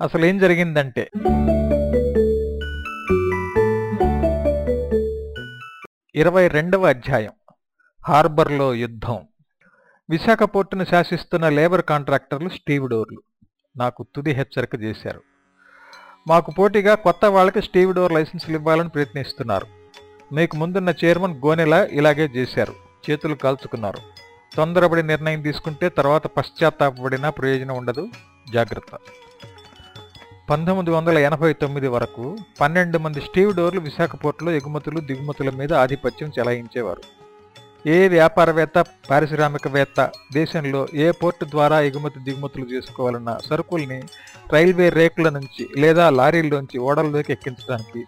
అసలు ఏం జరిగిందంటే ఇరవై రెండవ అధ్యాయం హార్బర్లో యుద్ధం. విశాఖ పోర్టును శాసిస్తున్న లేబర్ కాంట్రాక్టర్లు స్టీవ్డోర్లు. నాకు తుది హెచ్చరిక చేశారు. మాకు పోటీగా కొత్త వాళ్ళకి స్టీవ్డోర్ లైసెన్సులు ఇవ్వాలని ప్రయత్నిస్తున్నారు. మీకు ముందున్న చైర్మన్ గోనెల ఇలాగే చేశారు. చేతులు కాల్చుకున్నారు. తొందరపడి నిర్ణయం తీసుకుంటే తర్వాత పశ్చాత్తాపడినా ప్రయోజనం ఉండదు. జాగ్రత్త. పంతొమ్మిది వందల ఎనభై తొమ్మిది వరకు పన్నెండు మంది స్టీవ్ డోర్లు విశాఖపోర్టులో ఎగుమతులు దిగుమతుల మీద ఆధిపత్యం చెలాయించేవారు. ఏ వ్యాపారవేత్త పారిశ్రామికవేత్త దేశంలో ఏ పోర్టు ద్వారా ఎగుమతి దిగుమతులు చేసుకోవాలన్న సరుకుల్ని రైల్వే రేకుల నుంచి లేదా లారీల్లోంచి ఓడల్లోకి ఎక్కించడానికి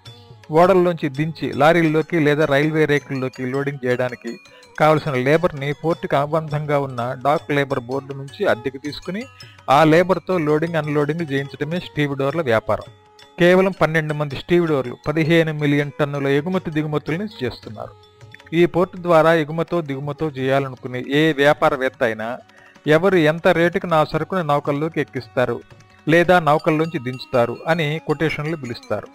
ఓడల్లోంచి దించి లారీల్లోకి లేదా రైల్వే రేకుల్లోకి లోడింగ్ చేయడానికి కావలసిన లేబర్ని పోర్టుకు అనుబంధంగా ఉన్న డాక్ లేబర్ బోర్డు నుంచి అద్దెకు తీసుకుని ఆ లేబర్తో లోడింగ్ అన్లోడింగ్ చేయించడమే స్టీవిడోర్ల వ్యాపారం. కేవలం పన్నెండు మంది స్టీవిడోర్లు పదిహేను మిలియన్ టన్నుల ఎగుమతి దిగుమతుల్ని చేస్తున్నారు. ఈ పోర్టు ద్వారా ఎగుమతో దిగుమతో చేయాలనుకునే ఏ వ్యాపారవేత్త అయినా ఎవరు ఎంత రేటుకి నా సరుకుని నౌకల్లోకి ఎక్కిస్తారు లేదా నౌకల్లోంచి దించుతారు అని కొటేషన్లు పిలుస్తారు.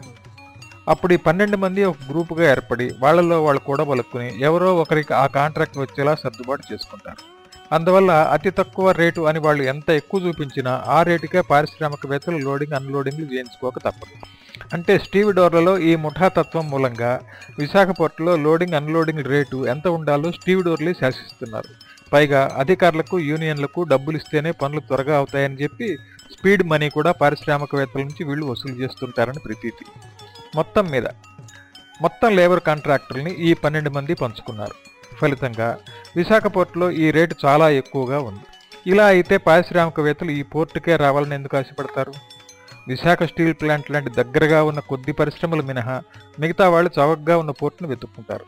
అప్పుడు ఈ పన్నెండు మంది ఒక గ్రూపుగా ఏర్పడి వాళ్ళలో వాళ్ళు కూడా వలుక్కుని ఎవరో ఒకరికి ఆ కాంట్రాక్ట్ వచ్చేలా సర్దుబాటు చేసుకుంటారు. అందువల్ల అతి తక్కువ రేటు అని వాళ్ళు ఎంత ఎక్కువ చూపించినా ఆ రేటుకే పారిశ్రామికవేత్తలు లోడింగ్ అన్లోడింగ్లు చేయించుకోక తప్పదు. అంటే స్టీవ్ డోర్లలో ఈ ముఠాతత్వం మూలంగా విశాఖపట్నంలో లోడింగ్ అన్లోడింగ్ రేటు ఎంత ఉండాలో స్టీవ్ డోర్లే శాసిస్తున్నారు. పైగా అధికారులకు యూనియన్లకు డబ్బులు ఇస్తేనే పనులు త్వరగా అవుతాయని చెప్పి స్పీడ్ మనీ కూడా పారిశ్రామికవేత్తల నుంచి వీళ్ళు వసూలు చేస్తుంటారని ప్రతీతి. మొత్తం మీద. మొత్తం లేబర్ కాంట్రాక్టుల్ని ఈ పన్నెండు మంది పంచుకున్నారు. ఫలితంగా విశాఖ పోర్టులో ఈ రేటు చాలా ఎక్కువగా ఉంది. ఇలా అయితే పారిశ్రామికవేత్తలు ఈ పోర్టుకే రావాలని ఎందుకు ఆశపడతారు? విశాఖ స్టీల్ ప్లాంట్ లాంటి దగ్గరగా ఉన్న కొద్ది పరిశ్రమలు మినహా మిగతా వాళ్ళు చవకగా ఉన్న పోర్టును వెతుక్కుంటారు.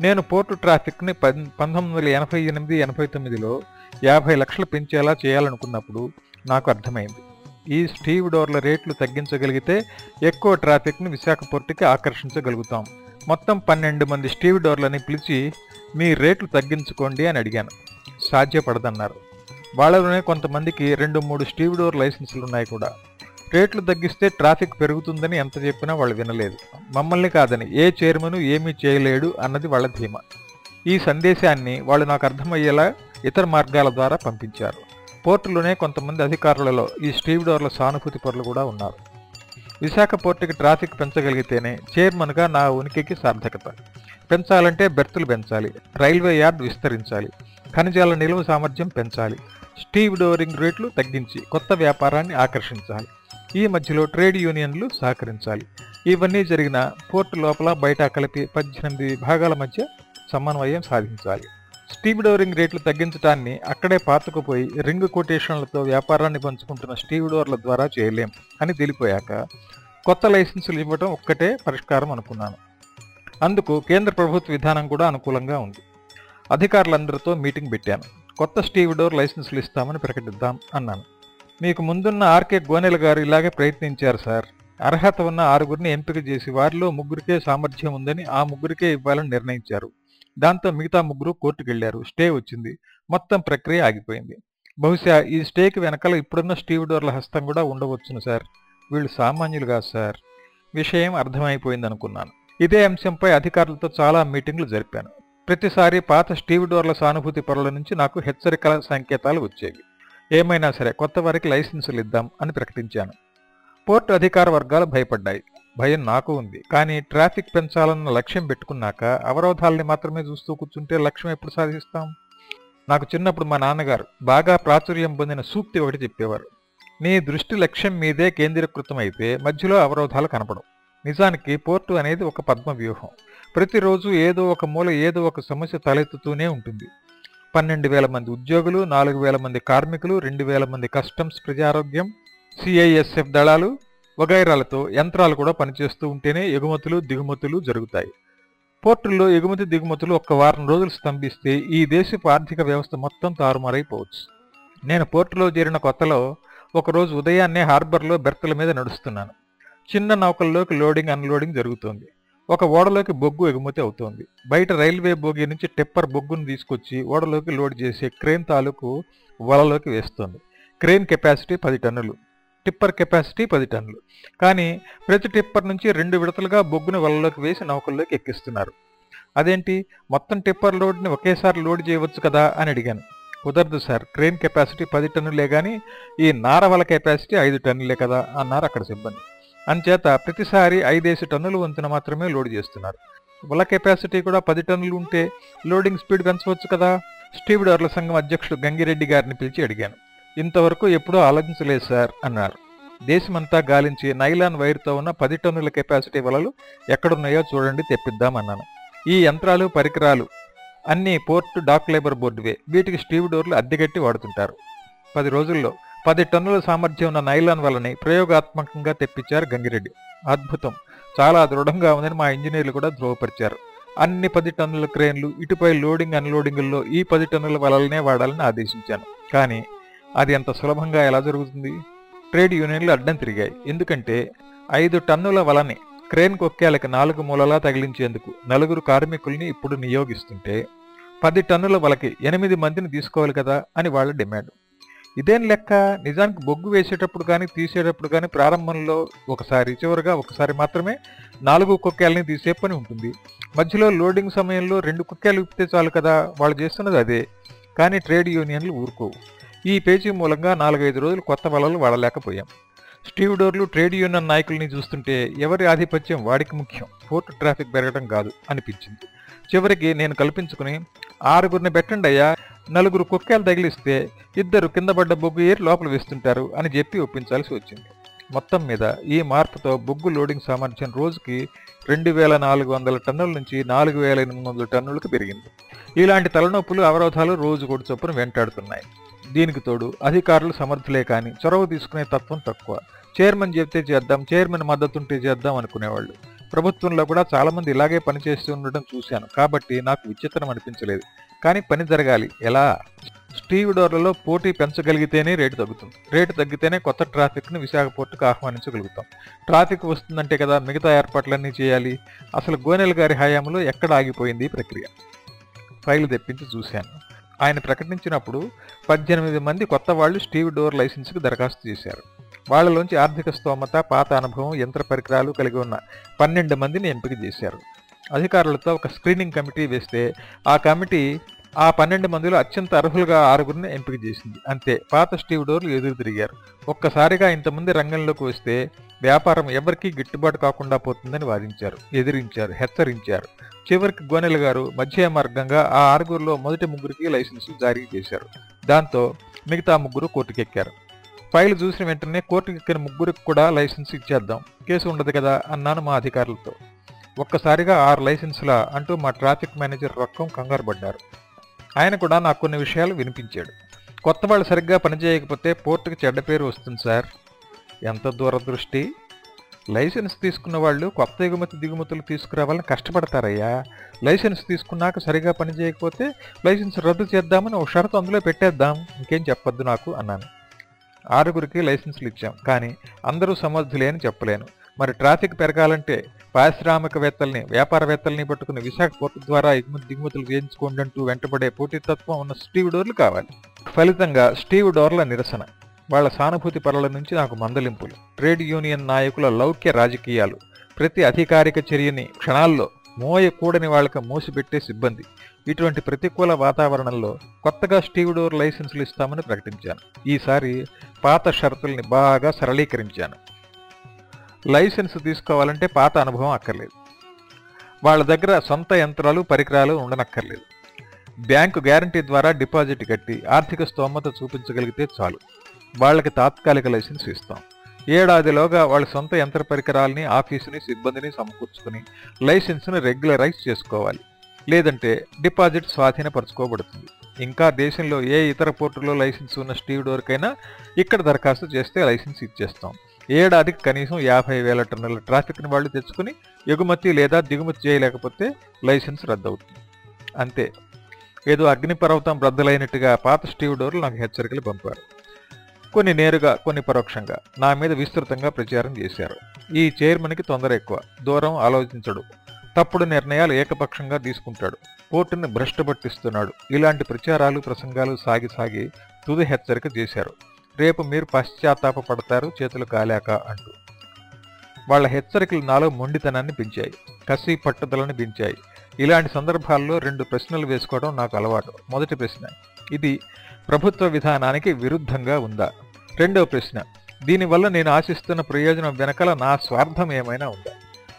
నేను పోర్టు ట్రాఫిక్ని పన్ పంతొమ్మిది వందల ఎనభై ఎనిమిది ఎనభై తొమ్మిదిలో యాభై లక్షలు పెంచేలా చేయాలనుకున్నప్పుడు నాకు అర్థమైంది. ఈ స్టీవ్ డోర్ల రేట్లు తగ్గించగలిగితే ఎక్కువ ట్రాఫిక్ను విశాఖ పోర్టుకి ఆకర్షించగలుగుతాం. మొత్తం పన్నెండు మంది స్టీవ్ డోర్లని పిలిచి మీ రేట్లు తగ్గించుకోండి అని అడిగాను. సాధ్యపడదన్నారు. వాళ్ళలోనే కొంతమందికి రెండు మూడు స్టీవ్ డోర్ లైసెన్సులు ఉన్నాయి కూడా. రేట్లు తగ్గిస్తే ట్రాఫిక్ పెరుగుతుందని ఎంత చెప్పినా వాళ్ళు వినలేదు. మమ్మల్ని కాదని ఏ చైర్మన్ ఏమీ చేయలేడు అన్నది వాళ్ళ ధీమా. ఈ సందేశాన్ని వాళ్ళు నాకు అర్థమయ్యేలా ఇతర మార్గాల ద్వారా పంపించారు. పోర్టులోనే కొంతమంది అధికారులలో ఈ స్టీవ్ డోర్ల సానుభూతి పరులు కూడా ఉన్నారు. విశాఖ పోర్టుకి ట్రాఫిక్ పెంచగలిగితేనే చైర్మన్గా నా ఉనికికి సార్థకత. పెంచాలంటే బెర్తులు పెంచాలి రైల్వే యార్డ్ విస్తరించాలి ఖనిజాల నిల్వ సామర్థ్యం పెంచాలి స్టీవ్ డోరింగ్ రేట్లు తగ్గించి కొత్త వ్యాపారాన్ని ఆకర్షించాలి ఈ మధ్యలో ట్రేడ్ యూనియన్లు సహకరించాలి. ఇవన్నీ జరిగిన పోర్టు లోపల బయట కలిపి పద్దెనిమిది భాగాల మధ్య సమన్వయం సాధించాలి. స్టీవ్ డోరింగ్ రేట్లు తగ్గించడాన్ని అక్కడే పాతుకుపోయి రింగ్ కొటేషన్లతో వ్యాపారాన్ని పంచుకుంటున్న స్టీవ్ డోర్ల ద్వారా చేయలేం అని తెలిపోయాక కొత్త లైసెన్సులు ఇవ్వడం ఒక్కటే పరిష్కారం అనుకున్నాను. అందుకు కేంద్ర ప్రభుత్వ విధానం కూడా అనుకూలంగా ఉంది. అధికారులందరితో మీటింగ్ పెట్టాను. కొత్త స్టీవ్ డోర్ లైసెన్సులు ఇస్తామని ప్రకటిద్దాం అన్నాను. మీకు ముందున్న ఆర్కే గోనెల గారు ఇలాగే ప్రయత్నించారు సార్. అర్హత ఉన్న ఆరుగురిని ఎంపిక చేసి వారిలో ముగ్గురికే సామర్థ్యం ఉందని ఆ ముగ్గురికే ఇవ్వాలని నిర్ణయించారు. దాంతో మిగతా ముగ్గురు కోర్టుకెళ్ళారు స్టే వచ్చింది. మొత్తం ప్రక్రియ ఆగిపోయింది. బహుశా ఈ స్టేకి వెనకాల ఇప్పుడున్న స్టీవ్ డోర్ల హస్తం కూడా ఉండవచ్చును సార్. వీళ్ళు సామాన్యులు కాదు సార్. విషయం అర్థమైపోయింది అనుకున్నాను ఇదే అంశంపై అధికారులతో చాలా మీటింగ్లు జరిపాను. ప్రతిసారి పాత స్టీవ్ డోర్ల సానుభూతి పరుల నుంచి నాకు హెచ్చరికల సంకేతాలు వచ్చేవి. ఏమైనా సరే కొత్త వారికి లైసెన్సులు ఇద్దాం అని ప్రకటించాను. పోర్టు అధికార వర్గాలు భయపడ్డాయి. భయం నాకు ఉంది. కానీ ట్రాఫిక్ పెంచాలన్న లక్ష్యం పెట్టుకున్నాక అవరోధాలని మాత్రమే చూస్తూ కూర్చుంటే లక్ష్యం ఎప్పుడు సాధిస్తాం? నాకు చిన్నప్పుడు మా నాన్నగారు బాగా ప్రాచుర్యం పొందిన సూక్తి ఒకటి చెప్పేవారు. నీ దృష్టి లక్ష్యం మీదే కేంద్రీకృతమైతే మధ్యలో అవరోధాలు కనపడవు. నిజానికి పోర్టు అనేది ఒక పద్మ వ్యూహం ప్రతిరోజు ఏదో ఒక మూల ఏదో ఒక సమస్య తలెత్తుతూనే ఉంటుంది. పన్నెండు వేల మంది ఉద్యోగులు నాలుగు వేల మంది కార్మికులు రెండు వేల మంది కస్టమ్స్ ప్రజారోగ్యం సిఐఎస్ఎఫ్ దళాలు వగైరాలతో యంత్రాలు కూడా పనిచేస్తూ ఉంటేనే ఎగుమతులు దిగుమతులు జరుగుతాయి. పోర్టుల్లో ఎగుమతి దిగుమతులు ఒక్క వారం రోజులు స్తంభిస్తే ఈ దేశపు ఆర్థిక వ్యవస్థ మొత్తం తారుమారైపోవచ్చు. నేను పోర్టులో చేరిన కొత్తలో ఒకరోజు ఉదయాన్నే హార్బర్లో బెర్తల మీద నడుస్తున్నాను. చిన్న నౌకల్లోకి లోడింగ్ అన్లోడింగ్ జరుగుతోంది. ఒక ఓడలోకి బొగ్గు ఎగుమతి అవుతోంది. బయట రైల్వే బోగి నుంచి టెప్పర్ బొగ్గును తీసుకొచ్చి ఓడలోకి లోడ్ చేసే క్రేన్ తాలూకు వలలోకి వేస్తోంది. క్రేన్ కెపాసిటీ పది టన్నులు. టిప్పర్ కెపాసిటీ పది టన్నులు. కానీ ప్రతి టిప్పర్ నుంచి రెండు విడతలుగా బొగ్గును వలలోకి వేసి నౌకల్లోకి ఎక్కిస్తున్నారు. అదేంటి? మొత్తం టిప్పర్ లోడ్ని ఒకేసారి లోడ్ చేయవచ్చు కదా అని అడిగాను. కుదరదు సార్ క్రేన్ కెపాసిటీ పది టన్నులే కానీ ఈ నార వల కెపాసిటీ ఐదు టన్నులే కదా అన్నారు అక్కడ సిబ్బంది. అంచేత ప్రతిసారి ఐదేసి టన్నుల వంతున మాత్రమే లోడ్ చేస్తున్నారు. వల కెపాసిటీ కూడా పది టన్నులు ఉంటే లోడింగ్ స్పీడ్ పెంచవచ్చు కదా? స్టీవ్డర్ల సంఘం అధ్యక్షుడు గంగిరెడ్డి గారిని పిలిచి అడిగాను. ఇంతవరకు ఎప్పుడూ ఆలోచించలేదు సార్ అన్నారు. దేశమంతా గాలించి నైలాన్ వైర్తో ఉన్న పది టన్నుల కెపాసిటీ వలలు ఎక్కడున్నాయో చూడండి తెప్పిద్దామన్నాను ఈ యంత్రాలు పరికరాలు అన్ని పోర్ట్ డాక్ లేబర్ బోర్డువే. వీటికి స్టీవ్ డోర్లు అద్దెగట్టి వాడుతుంటారు. పది రోజుల్లో పది టన్నుల సామర్థ్యం ఉన్న నైలాన్ వలని ప్రయోగాత్మకంగా తెప్పించారు గంగిరెడ్డి. అద్భుతం! చాలా దృఢంగా ఉందని మా ఇంజనీర్లు కూడా ధృవపరిచారు అన్ని పది టన్నుల క్రేన్లు ఇటుపై లోడింగ్ అన్లోడింగుల్లో ఈ పది టన్నుల వలలనే వాడాలని ఆదేశించాను. కానీ అది అంత సులభంగా ఎలా జరుగుతుంది? ట్రేడ్ యూనియన్లు అడ్డం తిరిగాయి. ఎందుకంటే ఐదు టన్నుల వలని క్రేన్ కొక్కేలకు నాలుగు మూలలా తగిలించేందుకు నలుగురు కార్మికుల్ని ఇప్పుడు నియోగిస్తుంటే పది టన్నుల వలకి ఎనిమిది మందిని తీసుకోవాలి కదా అని వాళ్ళ డిమాండ్. ఇదేం లెక్క? నిజానికి బొగ్గు వేసేటప్పుడు కానీ తీసేటప్పుడు కానీ ప్రారంభంలో ఒకసారి చివరిగా ఒకసారి మాత్రమే నాలుగు కుక్కేలని తీసే పని ఉంటుంది. మధ్యలో లోడింగ్ సమయంలో రెండు కుక్కేలు విప్పితే చాలు కదా? వాళ్ళు చేస్తున్నది అదే. కానీ ట్రేడ్ యూనియన్లు ఊరుకోవు. ఈ పేజీ మూలంగా నాలుగైదు రోజులు కొత్త వలలు వాడలేకపోయాం. స్టీవ్డోర్లు ట్రేడ్ యూనియన్ నాయకుల్ని చూస్తుంటే ఎవరి ఆధిపత్యం వాడికి ముఖ్యం. పోర్టు ట్రాఫిక్ పెరగడం కాదు అనిపించింది. చివరికి నేను కల్పించుకుని ఆరుగురిని పెట్టండి అయ్యా నలుగురు కుక్కేలు తగిలిస్తే ఇద్దరు కింద పడ్డ బొగ్గు ఏరి లోపల వేస్తుంటారు అని చెప్పి ఒప్పించాల్సి వచ్చింది. మొత్తం మీద ఈ మార్పుతో బొగ్గు లోడింగ్ సామర్థ్యం రోజుకి రెండు వేల నాలుగు వందల టన్నుల నుంచి నాలుగు వేల ఎనిమిది వందల టన్నులకు పెరిగింది. ఇలాంటి తలనొప్పులు అవరోధాలు రోజు కూడా చొప్పున వెంటాడుతున్నాయి. దీనికి తోడు అధికారులు సమర్థులే కానీ చొరవ తీసుకునే తత్వం తక్కువ. చైర్మన్ చెప్తే చేద్దాం చైర్మన్ మద్దతుంటే చేద్దాం అనుకునేవాళ్ళు. ప్రభుత్వంలో కూడా చాలామంది ఇలాగే పనిచేస్తూ ఉండడం చూశాను. కాబట్టి నాకు విచిత్రం అనిపించలేదు. కానీ పని జరగాలి. ఎలా? స్టీవ్ డోర్లలో పోటీ పెంచగలిగితేనే రేటు తగ్గుతుంది. రేటు తగ్గితేనే కొత్త ట్రాఫిక్ను విశాఖపోర్టుకు ఆహ్వానించగలుగుతాం. ట్రాఫిక్ వస్తుందంటే కదా మిగతా ఏర్పాట్లన్నీ చేయాలి. అసలు గోనెల్ గారి హయాంలో ఎక్కడ ఆగిపోయింది ఈ ప్రక్రియ? ఫైల్ తెప్పించి చూశాను. ఆయన ప్రకటించినప్పుడు పద్దెనిమిది మంది కొత్త వాళ్ళు స్టీవ్ డోర్ లైసెన్స్కి దరఖాస్తు చేశారు. వాళ్ళలోంచి ఆర్థిక స్తోమత పాత అనుభవం యంత్ర పరికరాలు కలిగి ఉన్న పన్నెండు మందిని ఎంపిక చేశారు. అధికారులతో ఒక స్క్రీనింగ్ కమిటీ వేస్తే ఆ కమిటీ ఆ పన్నెండు మందిలో అత్యంత అర్హులుగా ఆరుగురిని ఎంపిక చేసింది. అంతే పాత స్టీవ్ డోర్లు ఎదురు తిరిగారు. ఒక్కసారిగా ఇంతమంది రంగంలోకి వస్తే వ్యాపారం ఎవరికీ గిట్టుబాటు కాకుండా పోతుందని వాదించారు ఎదిరించారు హెచ్చరించారు. చివరికి గోనెల గారు మధ్య మార్గంగా ఆ ఆరుగురిలో మొదటి ముగ్గురికి లైసెన్సులు జారీ చేశారు. దాంతో మిగతా ముగ్గురు కోర్టుకెక్కారు. ఫైల్ చూసిన వెంటనే కోర్టుకెక్కిన ముగ్గురికి కూడా లైసెన్స్ ఇచ్చేద్దాం కేసు ఉండదు కదా అన్నాను మా అధికారులతో. ఒక్కసారిగా ఆరు లైసెన్సుల అంటూ మా ట్రాఫిక్ మేనేజర్ రొక్కం కంగారు పడ్డారు. ఆయన కూడా నాకు కొన్ని విషయాలు వినిపించాడు. కొత్త వాళ్ళు సరిగ్గా పనిచేయకపోతే పోర్టుకి చెడ్డ పేరు వస్తుంది సార్. ఎంత దూరదృష్టి? లైసెన్స్ తీసుకున్న వాళ్ళు కొత్త ఎగుమతి దిగుమతులు తీసుకురావాలని కష్టపడతారయ్యా. లైసెన్స్ తీసుకున్నాక సరిగా పనిచేయకపోతే లైసెన్స్ రద్దు చేద్దామని ఒక షరతు అందులో పెట్టేద్దాం. ఇంకేం చెప్పొద్దు నాకు అన్నాను. ఆరుగురికి లైసెన్సులు ఇచ్చాం. కానీ అందరూ సమర్థులే అని చెప్పలేను. మరి ట్రాఫిక్ పెరగాలంటే పారిశ్రామికవేత్తల్ని వ్యాపారవేత్తల్ని పట్టుకుని విశాఖ పోర్టు ద్వారా ఎగుమతి దిగుమతులు చేయించుకోండి అంటూ వెంటబడే పోటీతత్వం ఉన్న స్టీవ్ డోర్లు కావాలి. ఫలితంగా స్టీవ్ డోర్ల నిరసన. వాళ్ళ సానుభూతి పరుల నుంచి నాకు మందలింపులు. ట్రేడ్ యూనియన్ నాయకుల లౌక్య రాజకీయాలు. ప్రతి అధికారిక చర్యని క్షణాల్లో మోయకూడని వాళ్ళకి మోసిపెట్టే సిబ్బంది. ఇటువంటి ప్రతికూల వాతావరణంలో కొత్తగా స్టీవ్ డోర్ లైసెన్సులు ఇస్తామని ప్రకటించాను. ఈసారి పాత షరతుల్ని బాగా సరళీకరించాను. లైసెన్స్ తీసుకోవాలంటే పాత అనుభవం అక్కర్లేదు. వాళ్ళ దగ్గర సొంత యంత్రాలు పరికరాలు ఉండనక్కర్లేదు. బ్యాంకు గ్యారంటీ ద్వారా డిపాజిట్ కట్టి ఆర్థిక స్తోమత చూపించగలిగితే చాలు. వాళ్ళకి తాత్కాలిక లైసెన్స్ ఇస్తాం. ఏడాదిలోగా వాళ్ళ సొంత యంత్ర పరికరాలని ఆఫీసుని సిబ్బందిని సమకూర్చుకుని లైసెన్స్ను రెగ్యులరైజ్ చేసుకోవాలి. లేదంటే డిపాజిట్ స్వాధీనపరచుకోబడుతుంది. ఇంకా దేశంలో ఏ ఇతర పోర్టులో లైసెన్స్ ఉన్న స్టీవ్ డోర్కైనా ఇక్కడ దరఖాస్తు చేస్తే లైసెన్స్ ఇచ్చేస్తాం. ఏడాదికి కనీసం యాభై వేల టన్నుల ట్రాఫిక్ని వాళ్ళు తెచ్చుకుని ఎగుమతి లేదా దిగుమతి చేయలేకపోతే లైసెన్స్ రద్దవుతుంది. అంతే. ఏదో అగ్నిపర్వతం రద్దులైనట్టుగా పాత స్టీవ్ డోర్లు నాకు హెచ్చరికలు పంపారు. కొన్ని నేరుగా కొన్ని పరోక్షంగా నా మీద విస్తృతంగా ప్రచారం చేశారు. ఈ చైర్మన్కి తొందర ఎక్కువ. దూరం ఆలోచించడు. తప్పుడు నిర్ణయాలు ఏకపక్షంగా తీసుకుంటాడు. కోర్టును భ్రష్టపట్టిస్తున్నాడు ఇలాంటి ప్రచారాలు ప్రసంగాలు సాగి సాగి తుది హెచ్చరిక చేశారు. రేపు మీరు పశ్చాత్తాప పడతారు చేతులు కాలాక అంటూ. వాళ్ళ హెచ్చరికలు నాలో మొండితనాన్ని పెంచాయి కసి పట్టుదలని పెంచాయి. ఇలాంటి సందర్భాల్లో రెండు ప్రశ్నలు వేసుకోవడం నాకు అలవాటు. మొదటి ప్రశ్న ఇది ప్రభుత్వ విధానానికి విరుద్ధంగా ఉందా? రెండవ ప్రశ్న దీనివల్ల నేను ఆశిస్తున్న ప్రయోజనం వెనకల నా స్వార్థం ఏమైనా ఉందా?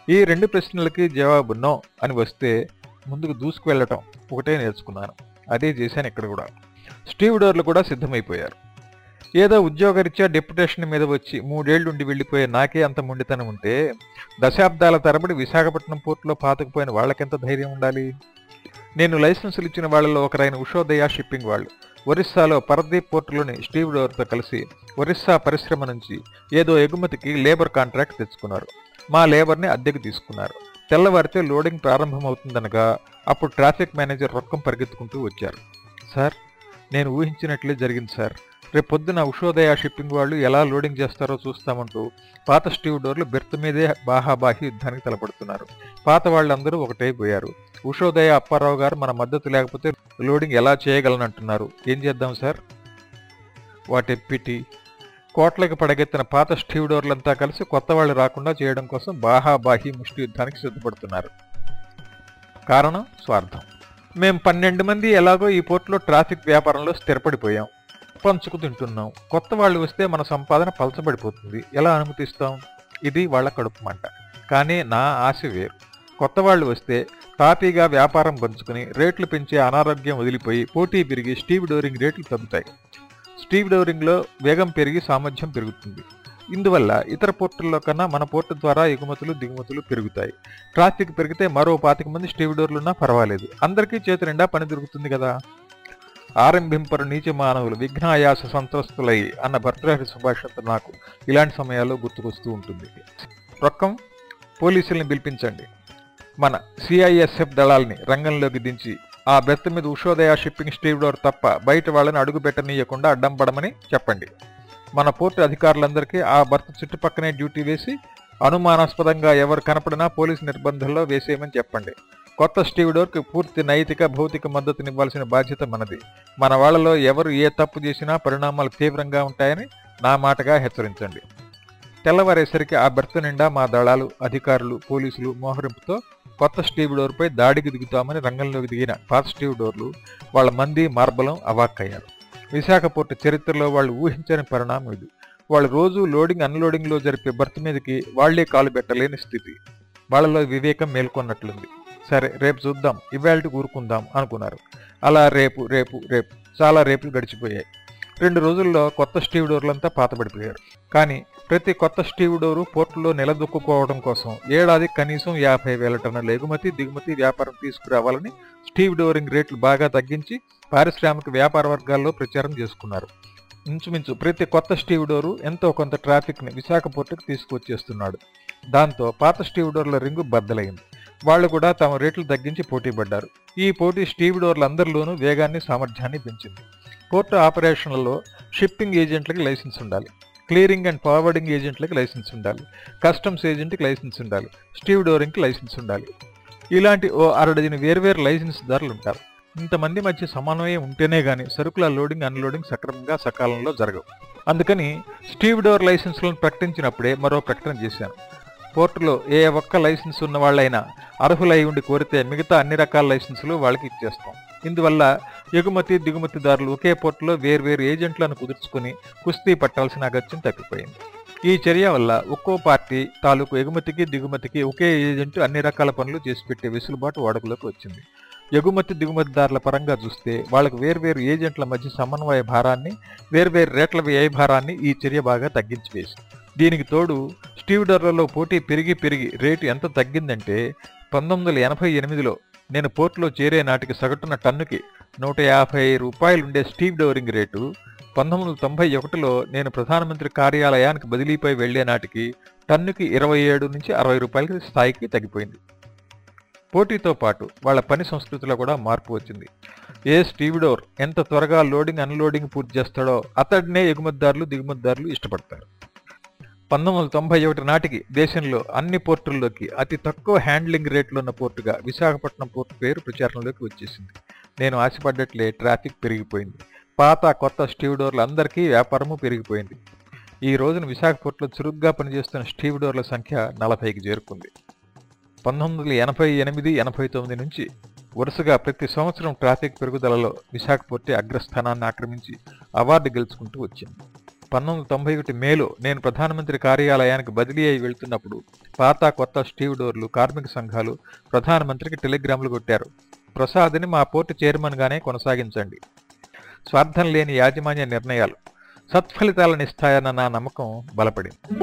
ఈ రెండు ప్రశ్నలకి జవాబు నో అని వస్తే ముందుకు దూసుకు వెళ్ళటం ఒకటే నేర్చుకున్నాను. అదే చేశాను ఇక్కడ కూడా. స్టీవ్ డోర్లు కూడా సిద్ధమైపోయారు. ఏదో ఉద్యోగరీత్యా డెప్యుటేషన్ మీద వచ్చి మూడేళ్ళుండి వెళ్ళిపోయే నాకే అంత మొండితనం ఉంటే దశాబ్దాల తరబడి విశాఖపట్నం పోర్టులో పాతుకుపోయిన వాళ్ళకెంత ధైర్యం ఉండాలి? నేను లైసెన్సులు ఇచ్చిన వాళ్ళలో ఒకరైన ఉషోదయ షిప్పింగ్ వాళ్ళు. ఒరిస్సాలో పరదీప్ పోర్టులోని స్టీవ్ డోర్తో కలిసి ఒరిస్సా పరిశ్రమ నుంచి ఏదో ఎగుమతికి లేబర్ కాంట్రాక్ట్ తెచ్చుకున్నారు. మా లేబర్ని అద్దెకు తీసుకున్నారు. తెల్లవారితే లోడింగ్ ప్రారంభమవుతుందనగా అప్పుడు ట్రాఫిక్ మేనేజర్ రొక్కం పరిగెత్తుకుంటూ వచ్చారు. సార్ నేను ఊహించినట్లే జరిగింది సార్. రేపు ఉషోదయ షిప్పింగ్ వాళ్ళు ఎలా లోడింగ్ చేస్తారో చూస్తామంటూ పాత స్టీవ్ డోర్లు బెర్త్ మీదే బాహాబాహి యుద్ధానికి తలపడుతున్నారు. పాత వాళ్ళందరూ ఒకటైపోయారు. ఉషోదయ అప్పారావు గారు మన మద్దతు లేకపోతే లోడింగ్ ఎలా చేయగలనంటున్నారు. ఏం చేద్దాం సార్? వాటి పిటి కోట్లకి పడగెత్తిన పాత స్టీవ్ డోర్లంతా కలిసి కొత్త వాళ్ళు రాకుండా చేయడం కోసం బాహాబాహి ముష్టి యుద్ధానికి సిద్ధపడుతున్నారు. కారణం స్వార్థం. మేం పన్నెండు మంది ఎలాగో ఈ పోర్టులో ట్రాఫిక్ వ్యాపారంలో స్థిరపడిపోయాం. పంచుకు తింటున్నాం. కొత్త వాళ్ళు వస్తే మన సంపాదన పలచబడిపోతుంది. ఎలా అనుమతిస్తాం? ఇది వాళ్ళ కడుపు మంట. కానీ నా ఆశ వేరు. కొత్త వాళ్ళు వస్తే తాపీగా వ్యాపారం పంచుకుని రేట్లు పెంచే అనారోగ్యం వదిలిపోయి పోటీ పెరిగి స్టీవ్ డోరింగ్ రేట్లు తగ్గుతాయి. స్టీవ్ డోరింగ్లో వేగం పెరిగి సామర్థ్యం పెరుగుతుంది. ఇందువల్ల ఇతర పోర్టుల్లో కన్నా మన పోర్టు ద్వారా ఎగుమతులు దిగుమతులు పెరుగుతాయి. ట్రాఫిక్ పెరిగితే మరో పాతిక మంది స్టీవ్ డోర్లున్నా పర్వాలేదు. అందరికీ చేతి నిండా పని దొరుకుతుంది కదా? ఆరంభింపరు నీచ మానవులు విఘ్నాయాస సంతస్తులై అన్న భర్తరాహి సుభాషితం నాకు ఇలాంటి సమయాల్లో గుర్తుకొస్తూ ఉంటుంది. రొక్కం పోలీసుల్ని పిలిపించండి. మన సిఐఎస్ఎఫ్ దళాల్ని రంగంలోకి దించి ఆ బెత్త మీద ఉషోదయ షిప్పింగ్ స్టీవ్డోర్ తప్ప బయట వాళ్ళని అడుగు పెట్టనీయకుండా అడ్డం పడమని చెప్పండి. మన పోర్టు అధికారులందరికీ ఆ భర్త చుట్టుపక్కనే డ్యూటీ వేసి అనుమానాస్పదంగా ఎవరు కనపడినా పోలీసు నిర్బంధంలో వేసేయమని చెప్పండి. కొత్త స్టీవ్ డోర్కి పూర్తి నైతిక భౌతిక మద్దతునివ్వాల్సిన బాధ్యత మనది. మన వాళ్ళలో ఎవరు ఏ తప్పు చేసినా పరిణామాలు తీవ్రంగా ఉంటాయని నా మాటగా హెచ్చరించండి. తెల్లవారేసరికి ఆ బెర్త్ నిండా మా దళాలు అధికారులు పోలీసులు మోహరింపుతో కొత్త స్టీవ్ డోర్పై దాడికి దిగుతామని రంగంలోకి దిగిన పాత స్టీవ్ డోర్లు వాళ్ళ మంది మార్బలం అవాక్కయ్యారు. విశాఖ చరిత్రలో వాళ్ళు ఊహించని పరిణామం ఇది. వాళ్ళు రోజు లోడింగ్ అన్లోడింగ్లో జరిపే బర్త్ మీదకి వాళ్ళే కాలు పెట్టలేని స్థితి. వాళ్ళలో వివేకం మేల్కొన్నట్లుంది. సరే రేపు చూద్దాం. ఇవాళ ఊరుకుందాం అనుకున్నారు. అలా రేపు రేపు రేపు చాలా రేపులు గడిచిపోయాయి. రెండు రోజుల్లో కొత్త స్టీవ్ డోర్లంతా పాతబడిపోయారు. కానీ ప్రతి కొత్త స్టీవ్ డోరు పోర్టులో నిలదొక్కుకోవడం కోసం ఏడాది కనీసం యాభై వేల టన్నుల ఎగుమతి దిగుమతి వ్యాపారం తీసుకురావాలని స్టీవ్ డోరింగ్ రేట్లు బాగా తగ్గించి పారిశ్రామిక వ్యాపార వర్గాల్లో ప్రచారం చేసుకున్నారు. ఇంచుమించు ప్రతి కొత్త స్టీవ్ డోరు ఎంతో కొంత ట్రాఫిక్ని విశాఖ పోర్టుకు తీసుకువచ్చేస్తున్నాడు. దాంతో పాత స్టీవ్ డోర్ల రింగు బద్దలైంది. వాళ్ళు కూడా తమ రేట్లు తగ్గించి పోటీ పడ్డారు. ఈ పోటీ స్టీవ్ డోర్లందరిలోనూ వేగాన్ని సామర్థ్యాన్ని పెంచింది. పోర్టు ఆపరేషన్లలో షిప్పింగ్ ఏజెంట్లకి లైసెన్స్ ఉండాలి. క్లియరింగ్ అండ్ ఫార్వర్డింగ్ ఏజెంట్లకి లైసెన్స్ ఉండాలి. కస్టమ్స్ ఏజెంట్కి లైసెన్స్ ఉండాలి. స్టీవ్ డోరింగ్కి లైసెన్స్ ఉండాలి. ఇలాంటి ఓ అరడజన వేర్వేరు లైసెన్స్దారులు ఉంటారు. ఇంతమంది మధ్య సమన్వయం ఉంటేనే కానీ సరుకుల లోడింగ్ అన్లోడింగ్ సక్రమంగా సకాలంలో జరగవు. అందుకని స్టీవ్ డోర్ ప్రకటించినప్పుడే మరో ప్రకటన చేశాను. పోర్టులో ఏ ఒక్క లైసెన్స్ ఉన్న వాళ్ళైనా అర్హులై ఉండి కోరితే మిగతా అన్ని రకాల లైసెన్సులు వాళ్ళకి ఇచ్చేస్తాం. ఇందువల్ల ఎగుమతి దిగుమతిదారులు ఒకే పోర్టులో వేర్వేరు ఏజెంట్లను కుదుర్చుకుని కుస్తీ పట్టాల్సిన అగత్యం తప్పిపోయింది ఈ చర్య వల్ల ఒక్కో పార్టీ తాలూకు ఎగుమతికి దిగుమతికి ఒకే ఏజెంట్ అన్ని రకాల పనులు చేసి పెట్టే వెసులుబాటు వాడుకలోకి వచ్చింది. ఎగుమతి దిగుమతిదారుల పరంగా చూస్తే వాళ్ళకు వేర్వేరు ఏజెంట్ల మధ్య సమన్వయ భారాన్ని వేర్వేరు రేట్ల వ్యయ భారాన్ని ఈ చర్య బాగా తగ్గించి వేసింది. దీనికి తోడు స్టీవ్ పోటీ పెరిగి పెరిగి రేటు ఎంత తగ్గిందంటే పంతొమ్మిది వందల ఎనభై ఎనిమిదిలో నేను పోర్టులో చేరే నాటికి సగటున టన్నుకి నూట యాభై రూపాయలుండే స్టీవ్ డోరింగ్ రేటు పంతొమ్మిది వందల తొంభై ఒకటిలో నేను ప్రధానమంత్రి కార్యాలయానికి బదిలీపై వెళ్ళే నాటికి టన్నుకి ఇరవై ఏడు నుంచి అరవై రూపాయల స్థాయికి తగ్గిపోయింది. పోటీతో పాటు వాళ్ళ పని సంస్కృతిలో కూడా మార్పు వచ్చింది. ఏ స్టీవిడోర్ ఎంత త్వరగా లోడింగ్ అన్లోడింగ్ పూర్తి చేస్తాడో అతడినే ఎగుమతిదారులు దిగుమతిదారులు ఇష్టపడతారు. పంతొమ్మిది వందల తొంభై ఒకటి నాటికి దేశంలో అన్ని పోర్టుల్లోకి అతి తక్కువ హ్యాండ్లింగ్ రేట్లు ఉన్న పోర్టుగా విశాఖపట్నం పోర్టు పేరు ప్రచారంలోకి వచ్చేసింది. నేను ఆశపడ్డట్లే ట్రాఫిక్ పెరిగిపోయింది. పాత కొత్త స్టీవ్డోర్లు అందరికీ వ్యాపారము పెరిగిపోయింది. ఈ రోజున విశాఖపట్నంలో చురుగ్గా పనిచేస్తున్న స్టీవ్డోర్ల సంఖ్య నలభైకి చేరుకుంది. పంతొమ్మిది వందల ఎనభై ఎనిమిది ఎనభై తొమ్మిది నుంచి వరుసగా ప్రతి సంవత్సరం ట్రాఫిక్ పెరుగుదలలో విశాఖపట్నం అగ్రస్థానాన్ని ఆక్రమించి అవార్డు గెలుచుకుంటూ వచ్చింది. పంతొమ్మిది వందల తొంభై ఒకటి మేలో నేను ప్రధానమంత్రి కార్యాలయానికి బదిలీ అయి వెళ్తున్నప్పుడు పాత కొత్త స్టీవ్ డోర్లు కార్మిక సంఘాలు ప్రధానమంత్రికి టెలిగ్రామ్లు కొట్టారు. ప్రసాద్ని మా పోర్టు చైర్మన్గానే కొనసాగించండి. స్వార్థం లేని యాజమాన్య నిర్ణయాలు. సత్ఫలితాలనిస్తాయన్న నా నమ్మకం బలపడింది.